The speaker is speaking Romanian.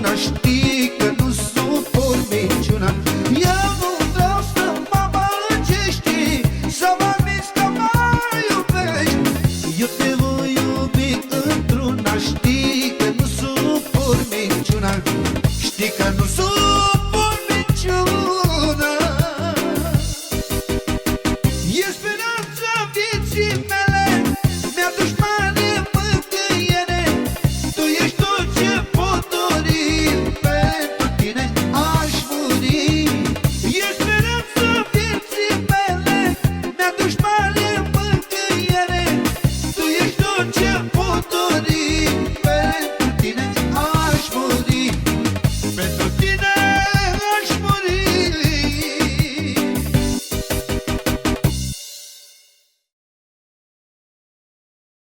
n-aș că